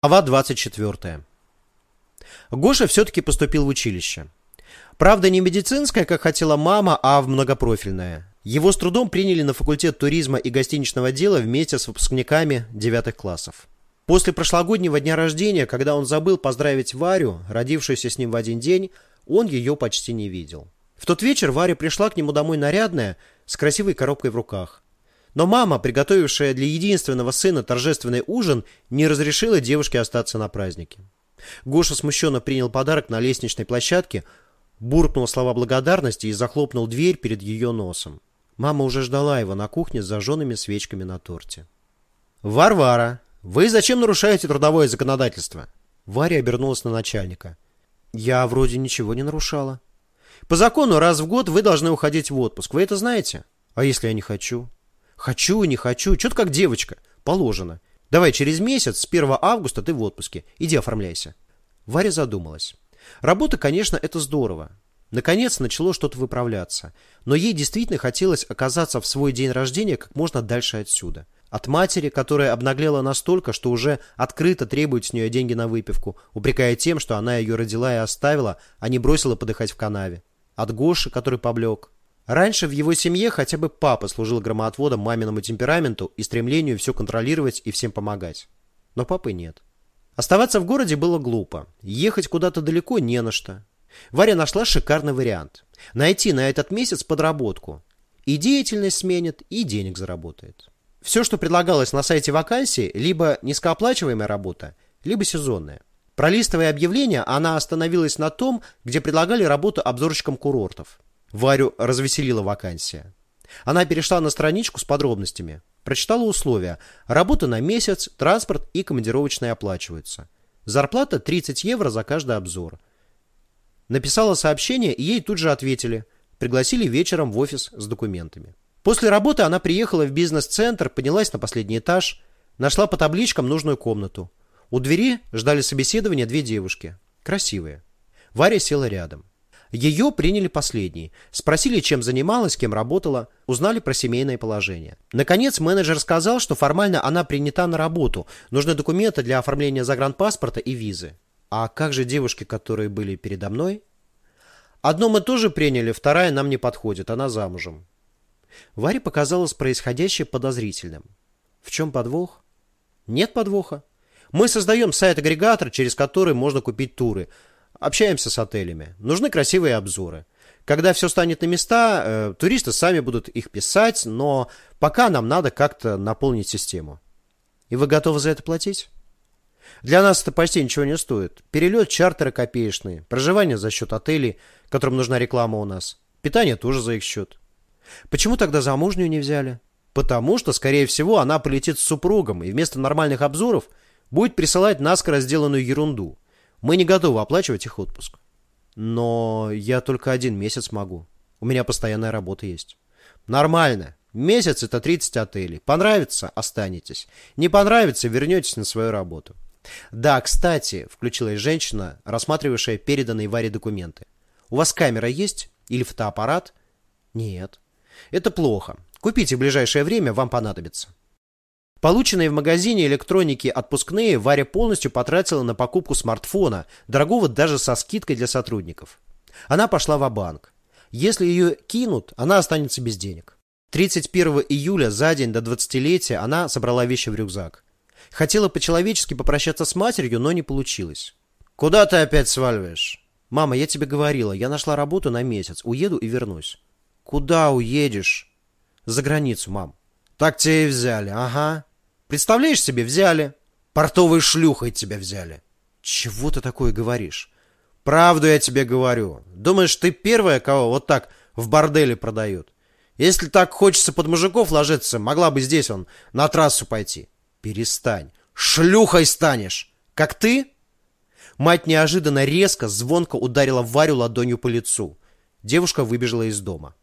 Глава 24. Гоша все-таки поступил в училище. Правда, не медицинское, как хотела мама, а в многопрофильное. Его с трудом приняли на факультет туризма и гостиничного дела вместе с выпускниками девятых классов. После прошлогоднего дня рождения, когда он забыл поздравить Варю, родившуюся с ним в один день, он ее почти не видел. В тот вечер Варя пришла к нему домой нарядная, с красивой коробкой в руках. Но мама, приготовившая для единственного сына торжественный ужин, не разрешила девушке остаться на празднике. Гоша смущенно принял подарок на лестничной площадке, буркнул слова благодарности и захлопнул дверь перед ее носом. Мама уже ждала его на кухне с зажженными свечками на торте. «Варвара, вы зачем нарушаете трудовое законодательство?» Варя обернулась на начальника. «Я вроде ничего не нарушала». «По закону раз в год вы должны уходить в отпуск. Вы это знаете?» «А если я не хочу?» Хочу, не хочу, что-то как девочка. Положено. Давай через месяц, с 1 августа ты в отпуске. Иди оформляйся. Варя задумалась. Работа, конечно, это здорово. Наконец начало что-то выправляться. Но ей действительно хотелось оказаться в свой день рождения как можно дальше отсюда. От матери, которая обнаглела настолько, что уже открыто требует с нее деньги на выпивку, упрекая тем, что она ее родила и оставила, а не бросила подыхать в канаве. От Гоши, который поблек. Раньше в его семье хотя бы папа служил громоотводом маминому темпераменту и стремлению все контролировать и всем помогать. Но папы нет. Оставаться в городе было глупо. Ехать куда-то далеко не на что. Варя нашла шикарный вариант. Найти на этот месяц подработку. И деятельность сменит, и денег заработает. Все, что предлагалось на сайте вакансии, либо низкооплачиваемая работа, либо сезонная. Пролистывая объявления, она остановилась на том, где предлагали работу обзорщиком курортов. Варю развеселила вакансия. Она перешла на страничку с подробностями. Прочитала условия. Работа на месяц, транспорт и командировочные оплачиваются. Зарплата 30 евро за каждый обзор. Написала сообщение, и ей тут же ответили. Пригласили вечером в офис с документами. После работы она приехала в бизнес-центр, поднялась на последний этаж, нашла по табличкам нужную комнату. У двери ждали собеседования две девушки. Красивые. Варя села рядом. Ее приняли последней. Спросили, чем занималась, кем работала, узнали про семейное положение. Наконец, менеджер сказал, что формально она принята на работу. Нужны документы для оформления загранпаспорта и визы. А как же девушки, которые были передо мной? Одно мы тоже приняли, вторая нам не подходит, она замужем. Варе показалось происходящее подозрительным. В чем подвох? Нет подвоха. Мы создаем сайт-агрегатор, через который можно купить туры. Общаемся с отелями. Нужны красивые обзоры. Когда все станет на места, э, туристы сами будут их писать, но пока нам надо как-то наполнить систему. И вы готовы за это платить? Для нас это почти ничего не стоит. Перелет, чартеры копеечные, проживание за счет отелей, которым нужна реклама у нас. Питание тоже за их счет. Почему тогда замужнюю не взяли? Потому что, скорее всего, она полетит с супругом и вместо нормальных обзоров будет присылать наскоро сделанную ерунду – мы не готовы оплачивать их отпуск. Но я только один месяц могу. У меня постоянная работа есть. Нормально. Месяц это 30 отелей. Понравится – останетесь. Не понравится – вернетесь на свою работу. Да, кстати, включилась женщина, рассматривавшая переданные Варе документы. У вас камера есть? Или фотоаппарат? Нет. Это плохо. Купите в ближайшее время, вам понадобится. Полученные в магазине электроники отпускные Варя полностью потратила на покупку смартфона, дорогого даже со скидкой для сотрудников. Она пошла в банк Если ее кинут, она останется без денег. 31 июля, за день до 20-летия, она собрала вещи в рюкзак. Хотела по-человечески попрощаться с матерью, но не получилось. «Куда ты опять сваливаешь?» «Мама, я тебе говорила, я нашла работу на месяц, уеду и вернусь». «Куда уедешь?» «За границу, мам». «Так тебя и взяли, ага». Представляешь себе, взяли. Портовой шлюхой тебя взяли. Чего ты такое говоришь? Правду я тебе говорю. Думаешь, ты первая, кого вот так в борделе продают? Если так хочется под мужиков ложиться, могла бы здесь он на трассу пойти. Перестань. Шлюхой станешь. Как ты? Мать неожиданно резко, звонко ударила Варю ладонью по лицу. Девушка выбежала из дома.